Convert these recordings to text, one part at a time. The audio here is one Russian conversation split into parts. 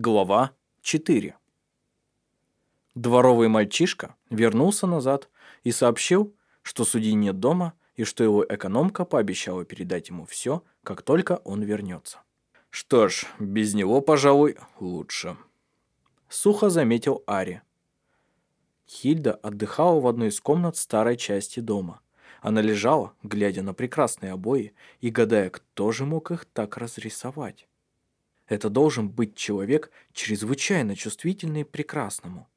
Глава 4 Дворовый мальчишка вернулся назад и сообщил, что судьи нет дома и что его экономка пообещала передать ему все, как только он вернется. Что ж, без него, пожалуй, лучше. Сухо заметил Ари. Хильда отдыхала в одной из комнат старой части дома. Она лежала, глядя на прекрасные обои и гадая, кто же мог их так разрисовать. Это должен быть человек чрезвычайно чувствительный и прекрасному.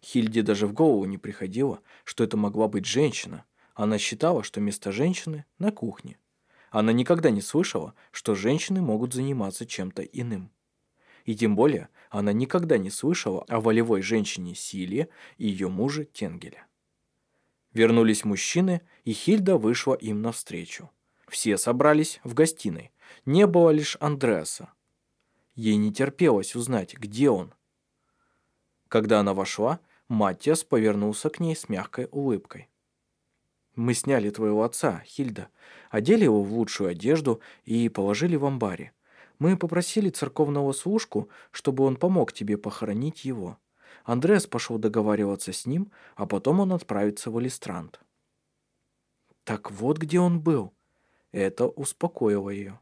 Хильде даже в голову не приходило, что это могла быть женщина. Она считала, что место женщины на кухне. Она никогда не слышала, что женщины могут заниматься чем-то иным. И тем более она никогда не слышала о волевой женщине Силе и ее муже Тенгеле. Вернулись мужчины, и Хильда вышла им навстречу. Все собрались в гостиной. Не было лишь Андреаса. Ей не терпелось узнать, где он. Когда она вошла, Матиас повернулся к ней с мягкой улыбкой. «Мы сняли твоего отца, Хильда, одели его в лучшую одежду и положили в амбаре. Мы попросили церковного служку, чтобы он помог тебе похоронить его. Андреас пошел договариваться с ним, а потом он отправится в Элистрант». «Так вот где он был». Это успокоило ее.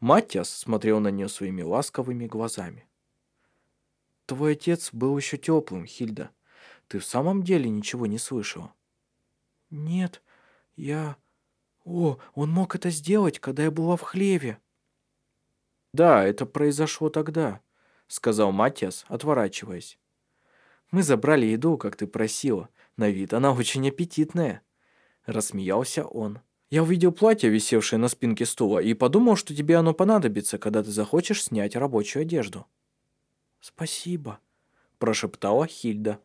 Матиас смотрел на нее своими ласковыми глазами. «Твой отец был еще теплым, Хильда. Ты в самом деле ничего не слышала?» «Нет, я... О, он мог это сделать, когда я была в хлеве». «Да, это произошло тогда», — сказал Матиас, отворачиваясь. «Мы забрали еду, как ты просила. На вид она очень аппетитная». Рассмеялся он. Я увидел платье, висевшее на спинке стула, и подумал, что тебе оно понадобится, когда ты захочешь снять рабочую одежду». «Спасибо», – прошептала Хильда.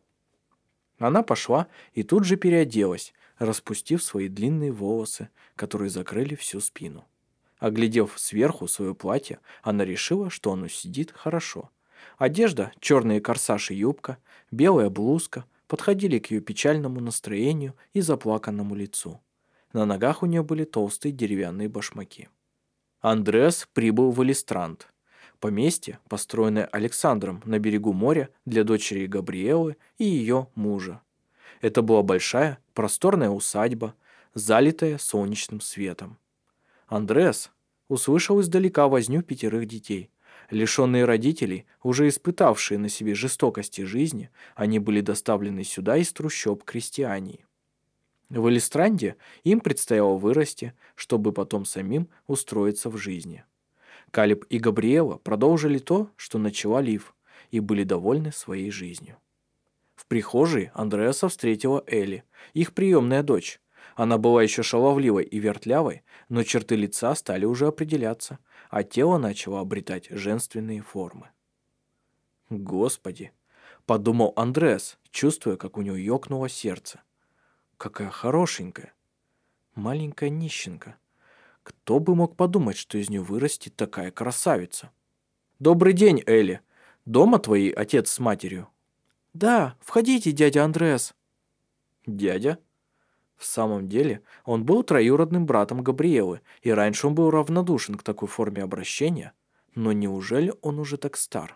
Она пошла и тут же переоделась, распустив свои длинные волосы, которые закрыли всю спину. Оглядев сверху свое платье, она решила, что оно сидит хорошо. Одежда, черные корсаж и юбка, белая блузка подходили к ее печальному настроению и заплаканному лицу. На ногах у нее были толстые деревянные башмаки. Андреас прибыл в Элистрант. Поместье, построенное Александром на берегу моря для дочери Габриэлы и ее мужа. Это была большая, просторная усадьба, залитая солнечным светом. Андреас услышал издалека возню пятерых детей. Лишенные родителей, уже испытавшие на себе жестокости жизни, они были доставлены сюда из трущоб крестьянии. В Элистранде им предстояло вырасти, чтобы потом самим устроиться в жизни. Калиб и Габриэла продолжили то, что начала Лив, и были довольны своей жизнью. В прихожей Андреаса встретила Элли, их приемная дочь. Она была еще шаловливой и вертлявой, но черты лица стали уже определяться, а тело начало обретать женственные формы. «Господи!» – подумал Андреас, чувствуя, как у него ёкнуло сердце – Какая хорошенькая. Маленькая нищенка. Кто бы мог подумать, что из нее вырастет такая красавица? Добрый день, Элли. Дома твои отец с матерью? Да, входите, дядя Андреас. Дядя? В самом деле, он был троюродным братом Габриэлы, и раньше он был равнодушен к такой форме обращения. Но неужели он уже так стар?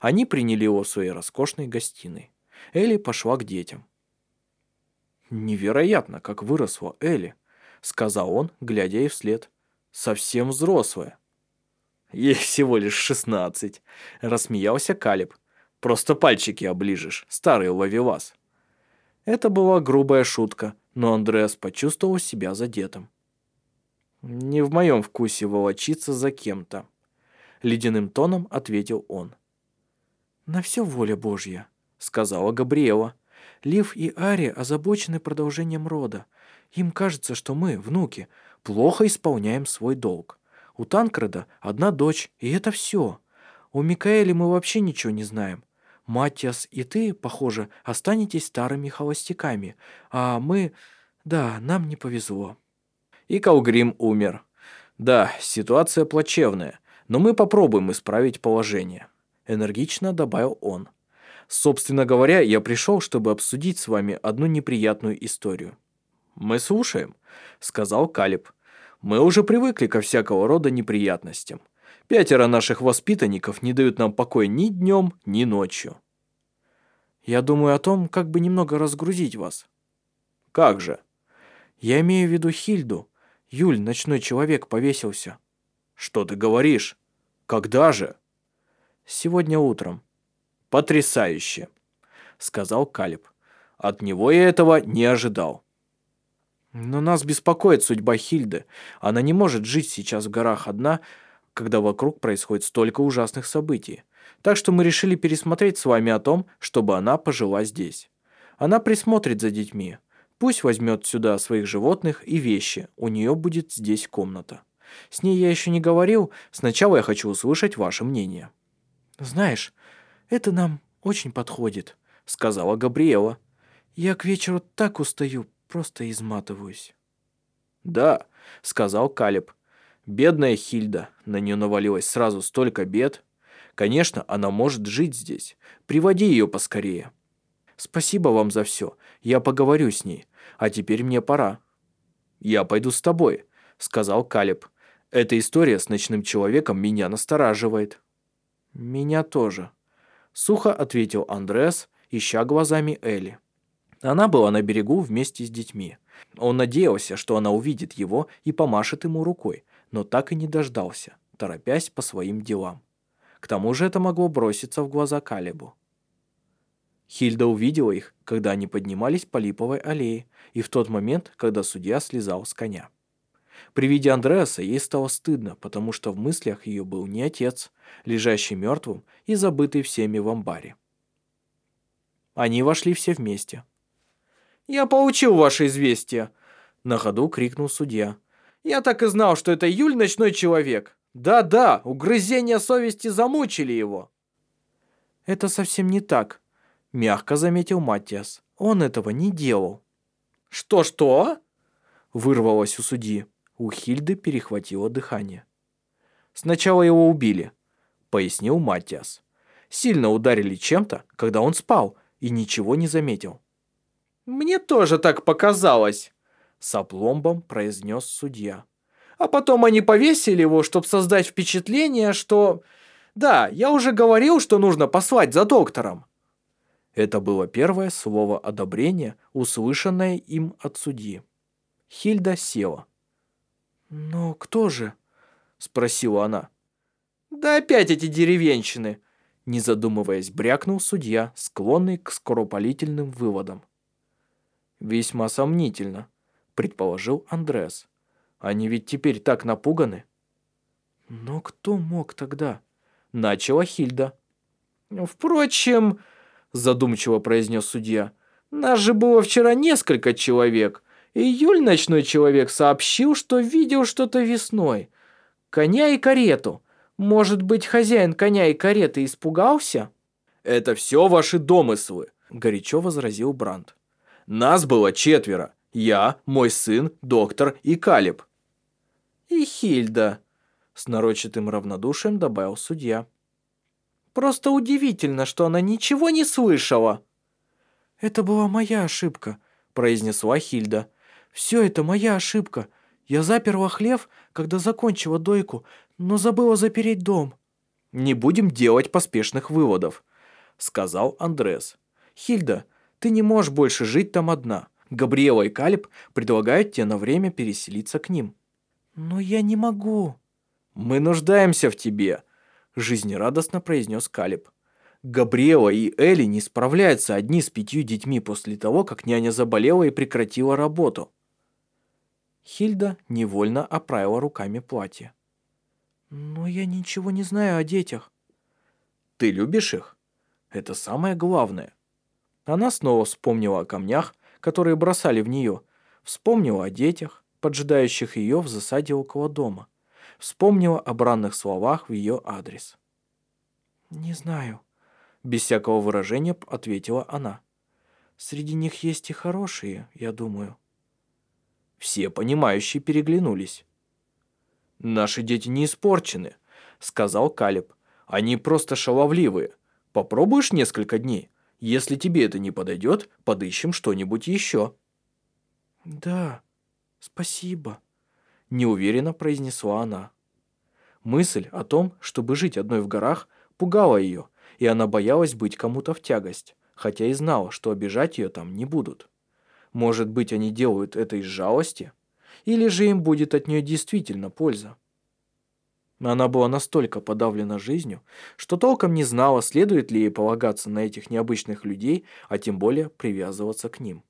Они приняли его в своей роскошной гостиной. Элли пошла к детям. «Невероятно, как выросла Элли», — сказал он, глядя ей вслед. «Совсем взрослая». «Ей всего лишь шестнадцать», — рассмеялся Калиб. «Просто пальчики оближешь, старый ловелас». Это была грубая шутка, но Андреас почувствовал себя задетым. «Не в моем вкусе волочиться за кем-то», — ледяным тоном ответил он. «На все воля Божья», — сказала Габриэла. Лив и Ари озабочены продолжением рода. Им кажется, что мы, внуки, плохо исполняем свой долг. У Танкреда одна дочь, и это все. У Микаэля мы вообще ничего не знаем. Матиас и ты, похоже, останетесь старыми холостяками, а мы... Да, нам не повезло». И Калгрим умер. «Да, ситуация плачевная, но мы попробуем исправить положение», — энергично добавил он. Собственно говоря, я пришел, чтобы обсудить с вами одну неприятную историю. Мы слушаем, сказал Калиб. Мы уже привыкли ко всякого рода неприятностям. Пятеро наших воспитанников не дают нам покоя ни днем, ни ночью. Я думаю о том, как бы немного разгрузить вас. Как же? Я имею в виду Хильду. Юль, ночной человек, повесился. Что ты говоришь? Когда же? Сегодня утром. Потрясающе, сказал Калиб. От него я этого не ожидал. Но нас беспокоит судьба Хильды. Она не может жить сейчас в горах одна, когда вокруг происходит столько ужасных событий. Так что мы решили пересмотреть с вами о том, чтобы она пожила здесь. Она присмотрит за детьми. Пусть возьмет сюда своих животных и вещи. У нее будет здесь комната. С ней я еще не говорил. Сначала я хочу услышать ваше мнение. Знаешь, это нам очень подходит, сказала Габриэла. Я к вечеру так устаю, просто изматываюсь. Да, сказал Калиб. Бедная Хильда, на нее навалилось сразу столько бед. Конечно, она может жить здесь. Приводи ее поскорее. Спасибо вам за все. Я поговорю с ней. А теперь мне пора. Я пойду с тобой, сказал Калиб. Эта история с ночным человеком меня настораживает. Меня тоже. Сухо ответил Андрес, ища глазами Элли. Она была на берегу вместе с детьми. Он надеялся, что она увидит его и помашет ему рукой, но так и не дождался, торопясь по своим делам. К тому же это могло броситься в глаза Калибу. Хильда увидела их, когда они поднимались по липовой аллее, и в тот момент, когда судья слезал с коня. При виде Андреаса ей стало стыдно, потому что в мыслях ее был не отец, лежащий мертвым и забытый всеми в амбаре. Они вошли все вместе. «Я получил ваше известие!» На ходу крикнул судья. «Я так и знал, что это Юль ночной человек. Да-да, угрызения совести замучили его». «Это совсем не так», — мягко заметил Матиас. «Он этого не делал». «Что-что?» — вырвалось у судьи. У Хильды перехватило дыхание. «Сначала его убили», — пояснил Матиас. «Сильно ударили чем-то, когда он спал, и ничего не заметил. «Мне тоже так показалось», — с опломбом произнес судья. «А потом они повесили его, чтобы создать впечатление, что... Да, я уже говорил, что нужно послать за доктором». Это было первое слово одобрения, услышанное им от судьи. Хильда села. «Но кто же?» — спросила она. «Да опять эти деревенщины!» Не задумываясь, брякнул судья, склонный к скоропалительным выводам. «Весьма сомнительно», — предположил Андрес. «Они ведь теперь так напуганы». «Но кто мог тогда?» — начала Хильда. «Впрочем», — задумчиво произнес судья, «нас же было вчера несколько человек. Июль ночной человек сообщил, что видел что-то весной. Коня и карету. Может быть, хозяин коня и кареты испугался?» «Это все ваши домыслы», — горячо возразил Брандт. Нас было четверо. Я, мой сын, доктор и Калиб. И Хильда, с нарочитым равнодушием добавил судья. Просто удивительно, что она ничего не слышала. Это была моя ошибка, произнесла Хильда. Все это моя ошибка. Я заперла хлев, когда закончила дойку, но забыла запереть дом. Не будем делать поспешных выводов, сказал Андрес. Хильда, ты не можешь больше жить там одна. Габриэла и Калиб предлагают тебе на время переселиться к ним». «Но я не могу». «Мы нуждаемся в тебе», – жизнерадостно произнес Калиб. Габриэла и Элли не справляются одни с пятью детьми после того, как няня заболела и прекратила работу. Хильда невольно оправила руками платье. «Но я ничего не знаю о детях». «Ты любишь их? Это самое главное. Она снова вспомнила о камнях, которые бросали в нее, вспомнила о детях, поджидающих ее в засаде около дома, вспомнила о бранных словах в ее адрес. «Не знаю», — без всякого выражения ответила она. «Среди них есть и хорошие, я думаю». Все понимающие переглянулись. «Наши дети не испорчены», — сказал Калиб. «Они просто шаловливые. Попробуешь несколько дней?» Если тебе это не подойдет, подыщем что-нибудь еще». «Да, спасибо», – неуверенно произнесла она. Мысль о том, чтобы жить одной в горах, пугала ее, и она боялась быть кому-то в тягость, хотя и знала, что обижать ее там не будут. Может быть, они делают это из жалости? Или же им будет от нее действительно польза? Она была настолько подавлена жизнью, что толком не знала, следует ли ей полагаться на этих необычных людей, а тем более привязываться к ним.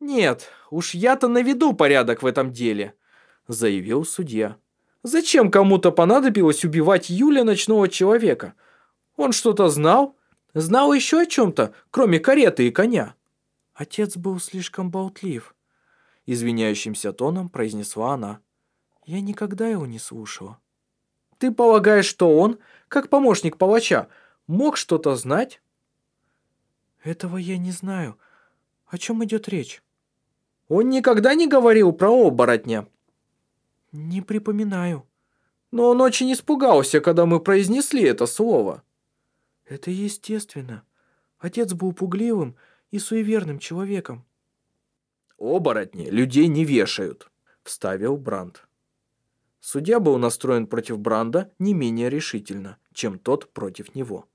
«Нет, уж я-то наведу порядок в этом деле», – заявил судья. «Зачем кому-то понадобилось убивать Юля ночного человека? Он что-то знал? Знал еще о чем-то, кроме кареты и коня?» Отец был слишком болтлив. Извиняющимся тоном произнесла она. Я никогда его не слушала. Ты полагаешь, что он, как помощник палача, мог что-то знать? Этого я не знаю. О чем идет речь? Он никогда не говорил про оборотня. Не припоминаю. Но он очень испугался, когда мы произнесли это слово. Это естественно. Отец был пугливым и суеверным человеком. «Оборотни людей не вешают», – вставил Бранд. Судья был настроен против Бранда не менее решительно, чем тот против него.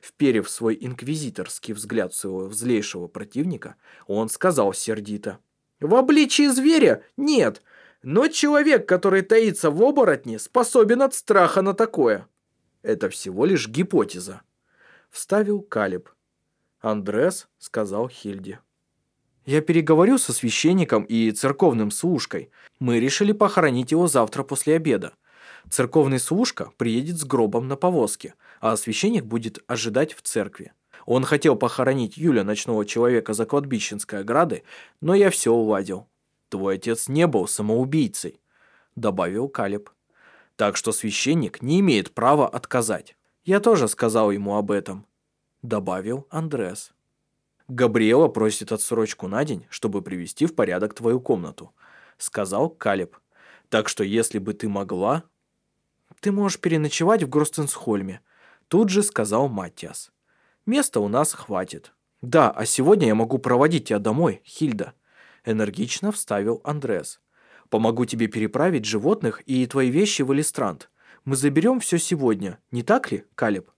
Вперев свой инквизиторский взгляд своего злейшего противника, он сказал сердито. «В обличии зверя? Нет, но человек, который таится в оборотне, способен от страха на такое». «Это всего лишь гипотеза», – вставил Калиб. Андрес сказал Хильде. «Я переговорю со священником и церковным служкой. Мы решили похоронить его завтра после обеда. Церковный служка приедет с гробом на повозке, а священник будет ожидать в церкви. Он хотел похоронить Юля, ночного человека, за кладбищенской оградой, но я все уладил. Твой отец не был самоубийцей», – добавил Калиб. «Так что священник не имеет права отказать. Я тоже сказал ему об этом добавил Андрес. «Габриэла просит отсрочку на день, чтобы привести в порядок твою комнату», сказал Калиб. «Так что если бы ты могла...» «Ты можешь переночевать в Гростенсхольме», тут же сказал Матиас. «Места у нас хватит». «Да, а сегодня я могу проводить тебя домой, Хильда», энергично вставил Андрес. «Помогу тебе переправить животных и твои вещи в Элистрант. Мы заберем все сегодня, не так ли, Калиб?»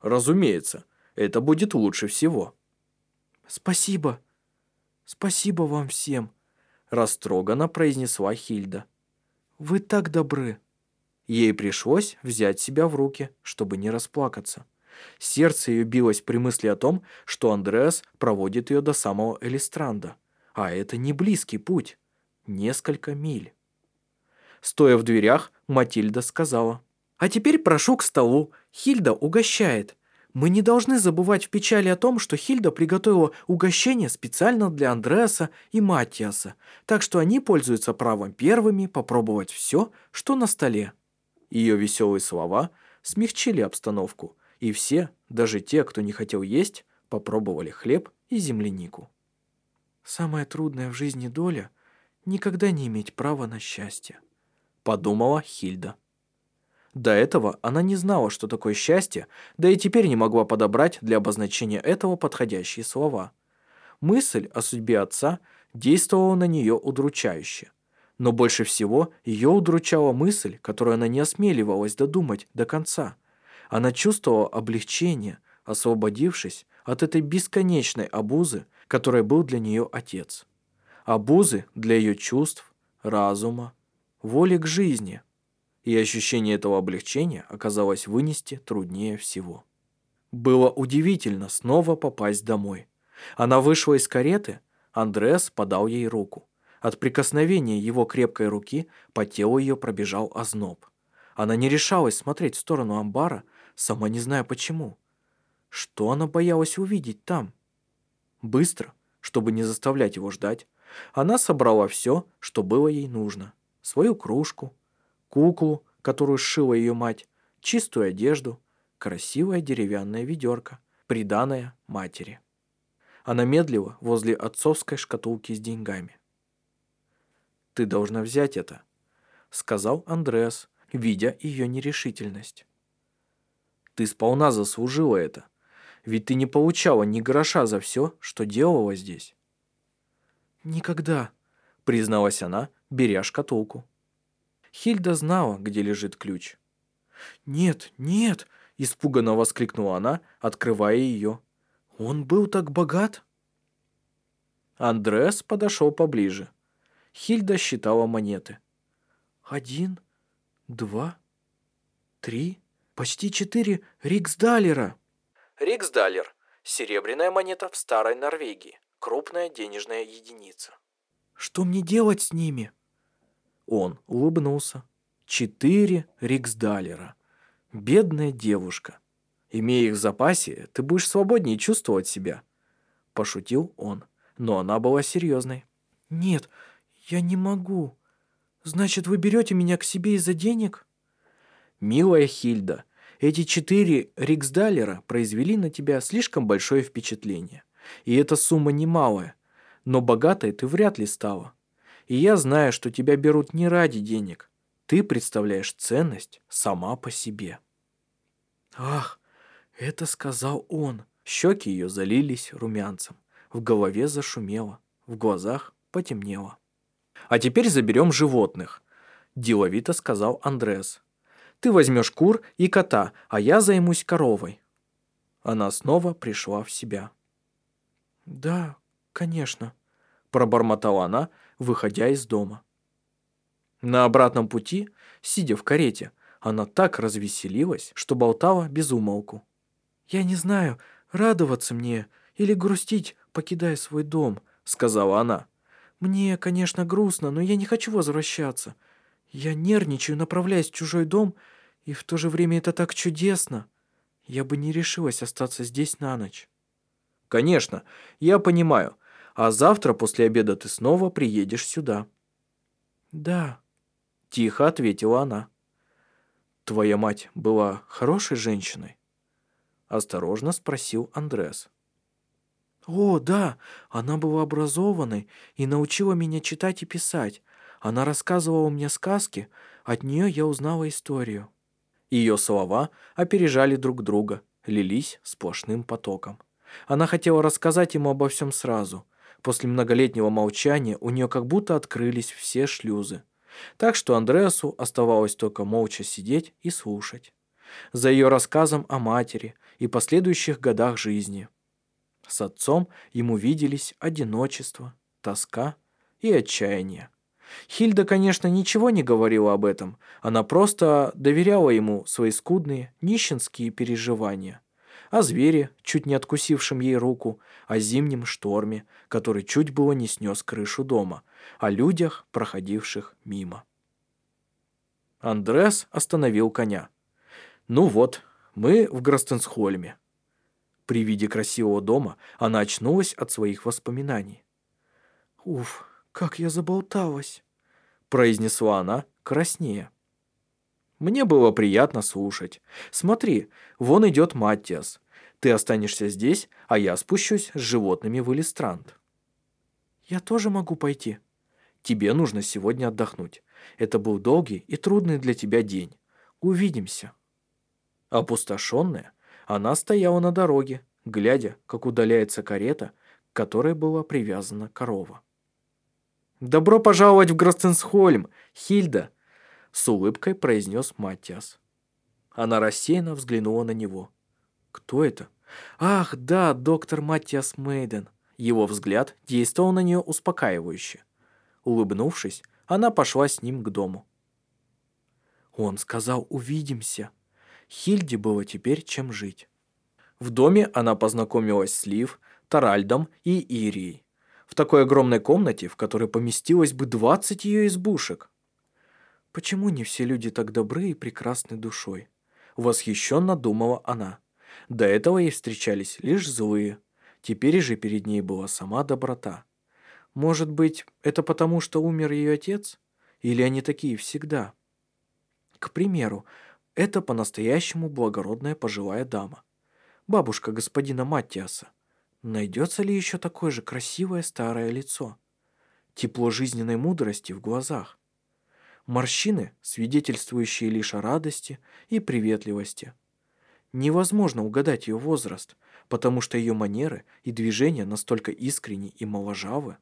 «Разумеется», это будет лучше всего». «Спасибо. Спасибо вам всем», – растроганно произнесла Хильда. «Вы так добры». Ей пришлось взять себя в руки, чтобы не расплакаться. Сердце ее билось при мысли о том, что Андреас проводит ее до самого Элистранда. А это не близкий путь. Несколько миль. Стоя в дверях, Матильда сказала. «А теперь прошу к столу. Хильда угощает. Мы не должны забывать в печали о том, что Хильда приготовила угощение специально для Андреаса и Матиаса, так что они пользуются правом первыми попробовать все, что на столе. Ее веселые слова смягчили обстановку, и все, даже те, кто не хотел есть, попробовали хлеб и землянику. «Самое трудное в жизни доля — никогда не иметь права на счастье», — подумала Хильда. До этого она не знала, что такое счастье, да и теперь не могла подобрать для обозначения этого подходящие слова. Мысль о судьбе отца действовала на нее удручающе. Но больше всего ее удручала мысль, которую она не осмеливалась додумать до конца. Она чувствовала облегчение, освободившись от этой бесконечной обузы, которой был для нее отец. Обузы для ее чувств, разума, воли к жизни – и ощущение этого облегчения оказалось вынести труднее всего. Было удивительно снова попасть домой. Она вышла из кареты, Андреас подал ей руку. От прикосновения его крепкой руки по телу ее пробежал озноб. Она не решалась смотреть в сторону амбара, сама не зная почему. Что она боялась увидеть там? Быстро, чтобы не заставлять его ждать, она собрала все, что было ей нужно. Свою кружку, куклу, которую сшила ее мать, чистую одежду, красивое деревянное ведерко, приданное матери. Она медлила возле отцовской шкатулки с деньгами. «Ты должна взять это», — сказал Андреас, видя ее нерешительность. «Ты сполна заслужила это, ведь ты не получала ни гроша за все, что делала здесь». «Никогда», — призналась она, беря шкатулку. Хильда знала, где лежит ключ. «Нет, нет!» – испуганно воскликнула она, открывая ее. «Он был так богат?» Андреас подошел поближе. Хильда считала монеты. «Один, два, три, почти четыре риксдалера!» Риксдалер – серебряная монета в старой Норвегии, крупная денежная единица. «Что мне делать с ними?» Он улыбнулся. «Четыре риксдалера. Бедная девушка. Имея их в запасе, ты будешь свободнее чувствовать себя». Пошутил он, но она была серьезной. «Нет, я не могу. Значит, вы берете меня к себе из-за денег?» «Милая Хильда, эти четыре риксдалера произвели на тебя слишком большое впечатление. И эта сумма немалая, но богатой ты вряд ли стала. И я знаю, что тебя берут не ради денег. Ты представляешь ценность сама по себе». «Ах, это сказал он». Щеки ее залились румянцем. В голове зашумело, в глазах потемнело. «А теперь заберем животных», – деловито сказал Андрес. «Ты возьмешь кур и кота, а я займусь коровой». Она снова пришла в себя. «Да, конечно», – пробормотала она, выходя из дома. На обратном пути, сидя в карете, она так развеселилась, что болтала без умолку. «Я не знаю, радоваться мне или грустить, покидая свой дом», — сказала она. «Мне, конечно, грустно, но я не хочу возвращаться. Я нервничаю, направляясь в чужой дом, и в то же время это так чудесно. Я бы не решилась остаться здесь на ночь». «Конечно, я понимаю. А завтра после обеда ты снова приедешь сюда». «Да», Тихо ответила она. «Твоя мать была хорошей женщиной?» Осторожно спросил Андрес. «О, да, она была образованной и научила меня читать и писать. Она рассказывала мне сказки, от нее я узнала историю». Ее слова опережали друг друга, лились сплошным потоком. Она хотела рассказать ему обо всем сразу. После многолетнего молчания у нее как будто открылись все шлюзы. Так что Андреасу оставалось только молча сидеть и слушать. За ее рассказом о матери и последующих годах жизни. С отцом ему виделись одиночество, тоска и отчаяние. Хильда, конечно, ничего не говорила об этом, она просто доверяла ему свои скудные, нищенские переживания о звере, чуть не откусившем ей руку, о зимнем шторме, который чуть было не снес крышу дома, о людях, проходивших мимо. Андрес остановил коня. «Ну вот, мы в Гростенсхольме». При виде красивого дома она очнулась от своих воспоминаний. «Уф, как я заболталась», – произнесла она краснее. Мне было приятно слушать. Смотри, вон идет Маттиас. Ты останешься здесь, а я спущусь с животными в Элистранд. Я тоже могу пойти. Тебе нужно сегодня отдохнуть. Это был долгий и трудный для тебя день. Увидимся. Опустошенная, она стояла на дороге, глядя, как удаляется карета, к которой была привязана корова. «Добро пожаловать в Гростенсхольм, Хильда!» С улыбкой произнес Матиас. Она рассеянно взглянула на него. «Кто это?» «Ах, да, доктор Матиас Мейден». Его взгляд действовал на нее успокаивающе. Улыбнувшись, она пошла с ним к дому. Он сказал «увидимся». Хильде было теперь чем жить. В доме она познакомилась с Лив, Таральдом и Ирией. В такой огромной комнате, в которой поместилось бы 20 ее избушек. Почему не все люди так добры и прекрасны душой? Восхищенно думала она. До этого ей встречались лишь злые. Теперь же перед ней была сама доброта. Может быть, это потому, что умер ее отец? Или они такие всегда? К примеру, это по-настоящему благородная пожилая дама. Бабушка господина Маттиаса. Найдется ли еще такое же красивое старое лицо? Тепло жизненной мудрости в глазах. Морщины, свидетельствующие лишь о радости и приветливости – Невозможно угадать ее возраст, потому что ее манеры и движения настолько искренни и моложавы.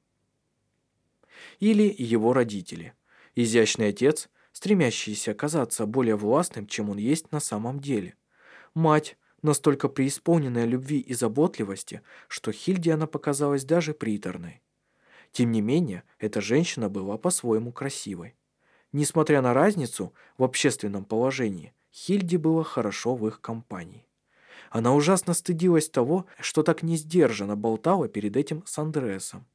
Или его родители. Изящный отец, стремящийся казаться более властным, чем он есть на самом деле. Мать, настолько преисполненная любви и заботливости, что Хильде она показалась даже приторной. Тем не менее, эта женщина была по-своему красивой. Несмотря на разницу в общественном положении, Хильде было хорошо в их компании. Она ужасно стыдилась того, что так не сдержанно болтала перед этим с Андреасом.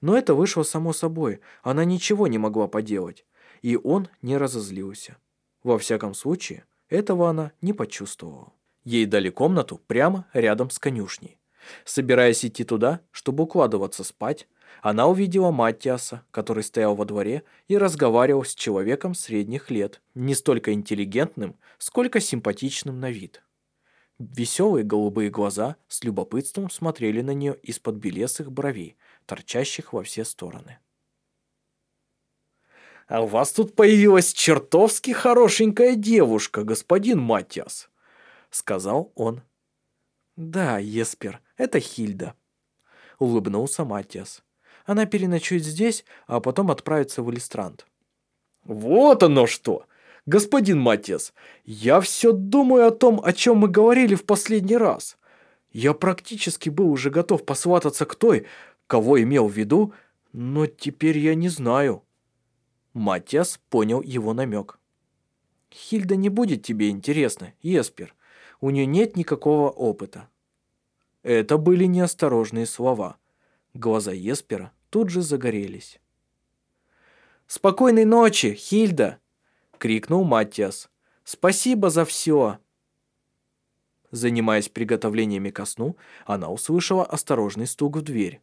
Но это вышло само собой, она ничего не могла поделать, и он не разозлился. Во всяком случае, этого она не почувствовала. Ей дали комнату прямо рядом с конюшней. Собираясь идти туда, чтобы укладываться спать, она увидела Маттиаса, который стоял во дворе и разговаривал с человеком средних лет, не столько интеллигентным, сколько симпатичным на вид. Веселые голубые глаза с любопытством смотрели на нее из-под белесых бровей, торчащих во все стороны. «А у вас тут появилась чертовски хорошенькая девушка, господин Матиас», — сказал он. «Да, Еспер, это Хильда», — улыбнулся Матиас. «Она переночует здесь, а потом отправится в Элистрант». «Вот оно что! Господин Матиас, я все думаю о том, о чем мы говорили в последний раз. Я практически был уже готов посвататься к той, кого имел в виду, но теперь я не знаю». Матиас понял его намек. «Хильда не будет тебе интересна, Еспер. У нее нет никакого опыта». Это были неосторожные слова. Глаза Еспера тут же загорелись. «Спокойной ночи, Хильда!» — крикнул Матиас. «Спасибо за все!» Занимаясь приготовлениями ко сну, она услышала осторожный стук в дверь.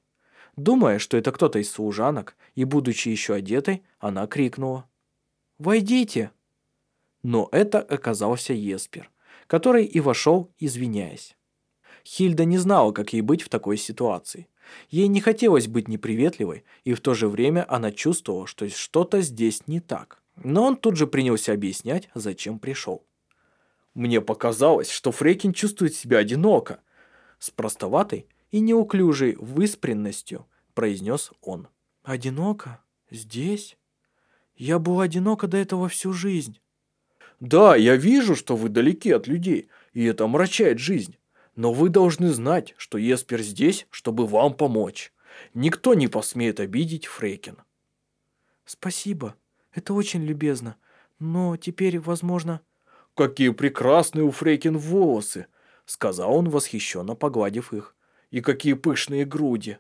Думая, что это кто-то из служанок, и будучи еще одетой, она крикнула «Войдите!». Но это оказался Еспер, который и вошел, извиняясь. Хильда не знала, как ей быть в такой ситуации. Ей не хотелось быть неприветливой, и в то же время она чувствовала, что что-то здесь не так. Но он тут же принялся объяснять, зачем пришел. «Мне показалось, что Фрейкин чувствует себя одиноко», с простоватой и неуклюжей выспренностью произнес он. «Одиноко? Здесь? Я был одиноко до этого всю жизнь». «Да, я вижу, что вы далеки от людей, и это омрачает жизнь. Но вы должны знать, что Еспер здесь, чтобы вам помочь. Никто не посмеет обидеть Фрейкин». «Спасибо, это очень любезно, но теперь, возможно...» «Какие прекрасные у Фрейкин волосы!» сказал он, восхищенно погладив их и какие пышные груди!»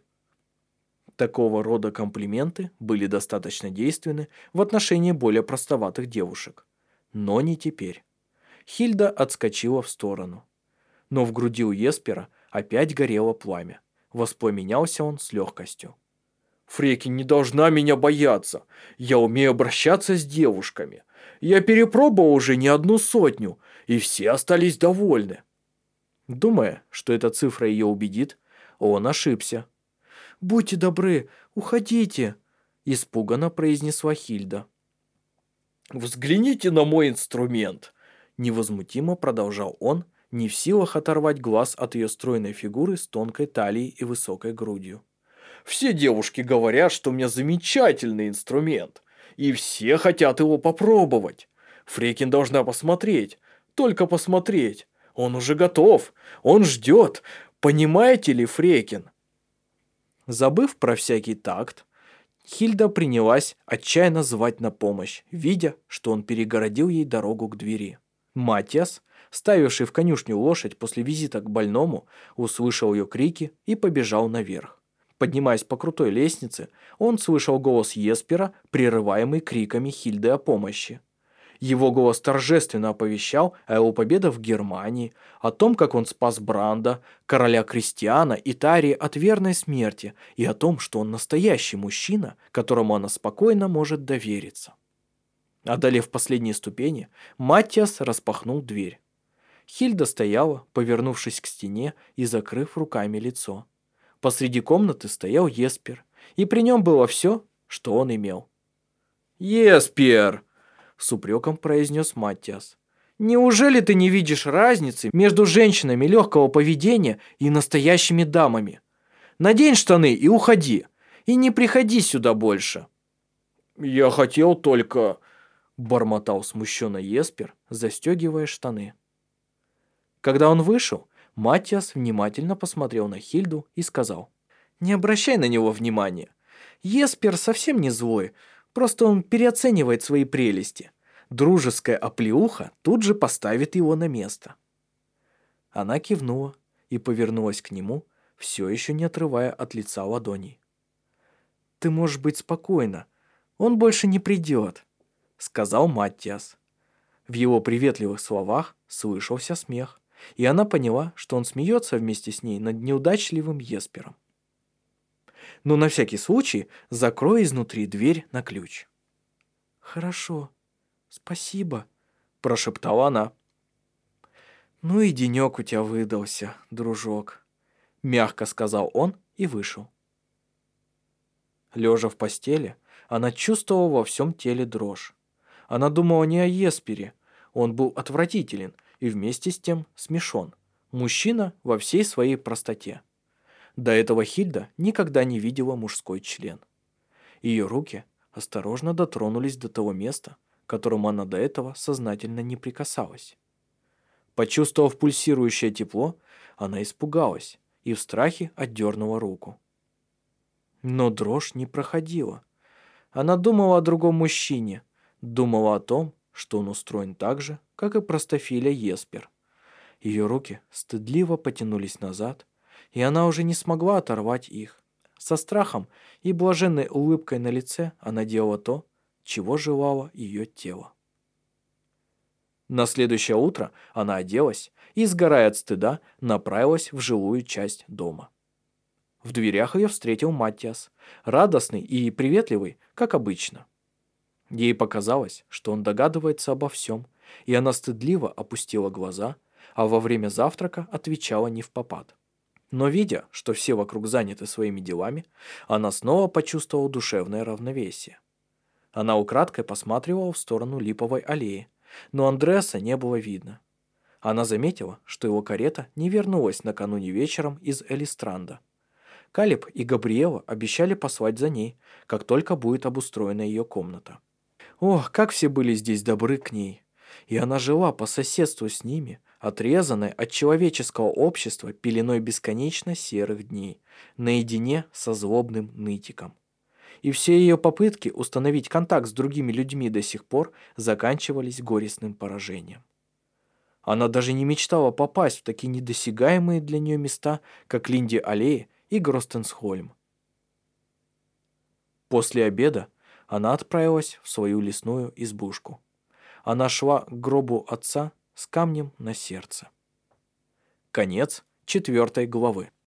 Такого рода комплименты были достаточно действенны в отношении более простоватых девушек. Но не теперь. Хильда отскочила в сторону. Но в груди у Еспера опять горело пламя. Воспламенялся он с легкостью. «Фреки не должна меня бояться. Я умею обращаться с девушками. Я перепробовал уже не одну сотню, и все остались довольны. Думая, что эта цифра ее убедит, он ошибся. «Будьте добры, уходите!» – испуганно произнесла Хильда. «Взгляните на мой инструмент!» – невозмутимо продолжал он, не в силах оторвать глаз от ее стройной фигуры с тонкой талией и высокой грудью. «Все девушки говорят, что у меня замечательный инструмент, и все хотят его попробовать. Фрекин должна посмотреть, только посмотреть. Он уже готов. Он ждет. Понимаете ли, Фрекин?» Забыв про всякий такт, Хильда принялась отчаянно звать на помощь, видя, что он перегородил ей дорогу к двери. Матиас, ставивший в конюшню лошадь после визита к больному, услышал ее крики и побежал наверх. Поднимаясь по крутой лестнице, он слышал голос Еспера, прерываемый криками Хильды о помощи. Его голос торжественно оповещал о его победах в Германии, о том, как он спас Бранда, короля Кристиана и Тарии от верной смерти, и о том, что он настоящий мужчина, которому она спокойно может довериться. Одолев последние ступени, Маттиас распахнул дверь. Хильда стояла, повернувшись к стене и закрыв руками лицо. Посреди комнаты стоял Еспер, и при нем было все, что он имел. «Еспер!» с упреком произнес Маттиас. «Неужели ты не видишь разницы между женщинами легкого поведения и настоящими дамами? Надень штаны и уходи, и не приходи сюда больше». «Я хотел только...» Бормотал смущенно Еспер, застегивая штаны. Когда он вышел, Матиас внимательно посмотрел на Хильду и сказал, «Не обращай на него внимания. Еспер совсем не злой, просто он переоценивает свои прелести. Дружеская оплеуха тут же поставит его на место». Она кивнула и повернулась к нему, все еще не отрывая от лица ладоней. «Ты можешь быть спокойна. Он больше не придет», — сказал Маттиас. В его приветливых словах слышался смех, и она поняла, что он смеется вместе с ней над неудачливым Еспером. Но на всякий случай закрой изнутри дверь на ключ. «Хорошо, спасибо», — прошептала она. «Ну и денек у тебя выдался, дружок», — мягко сказал он и вышел. Лежа в постели, она чувствовала во всем теле дрожь. Она думала не о Еспере, он был отвратителен и вместе с тем смешон. Мужчина во всей своей простоте. До этого Хильда никогда не видела мужской член. Ее руки осторожно дотронулись до того места, к которому она до этого сознательно не прикасалась. Почувствовав пульсирующее тепло, она испугалась и в страхе отдернула руку. Но дрожь не проходила. Она думала о другом мужчине, думала о том, что он устроен так же, как и простофиля Еспер. Ее руки стыдливо потянулись назад, и она уже не смогла оторвать их. Со страхом и блаженной улыбкой на лице она делала то, чего желало ее тело. На следующее утро она оделась и, сгорая от стыда, направилась в жилую часть дома. В дверях ее встретил Матиас, радостный и приветливый, как обычно. Ей показалось, что он догадывается обо всем, и она стыдливо опустила глаза, а во время завтрака отвечала не в попад. Но видя, что все вокруг заняты своими делами, она снова почувствовала душевное равновесие. Она украдкой посматривала в сторону липовой аллеи, но Андреаса не было видно. Она заметила, что его карета не вернулась накануне вечером из Элистранда. Калиб и Габриэла обещали послать за ней, как только будет обустроена ее комната. Ох, как все были здесь добры к ней. И она жила по соседству с ними, отрезанная от человеческого общества пеленой бесконечно серых дней, наедине со злобным нытиком. И все ее попытки установить контакт с другими людьми до сих пор заканчивались горестным поражением. Она даже не мечтала попасть в такие недосягаемые для нее места, как Линди-аллея и Гростенсхольм. После обеда она отправилась в свою лесную избушку. Она шла к гробу отца с камнем на сердце. Конец четвертой главы.